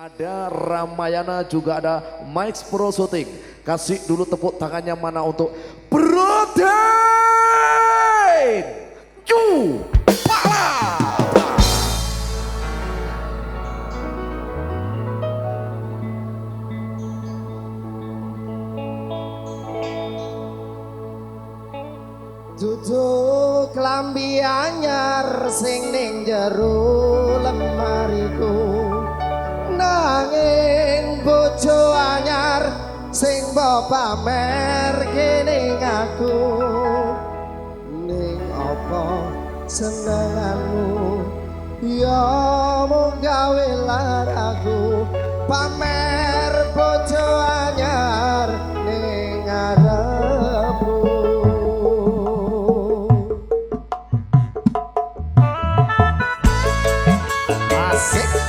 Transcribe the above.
Ada Ramayana juga ada Mike Pro Shooting. Kasih dulu tepuk tangannya mana untuk Protein. Cu. Duduk lambi anyar sing ning jero pamer kene aku ning apa senenganmu? Ya mung gawe aku pamer bojo anyar ning arepku Asik.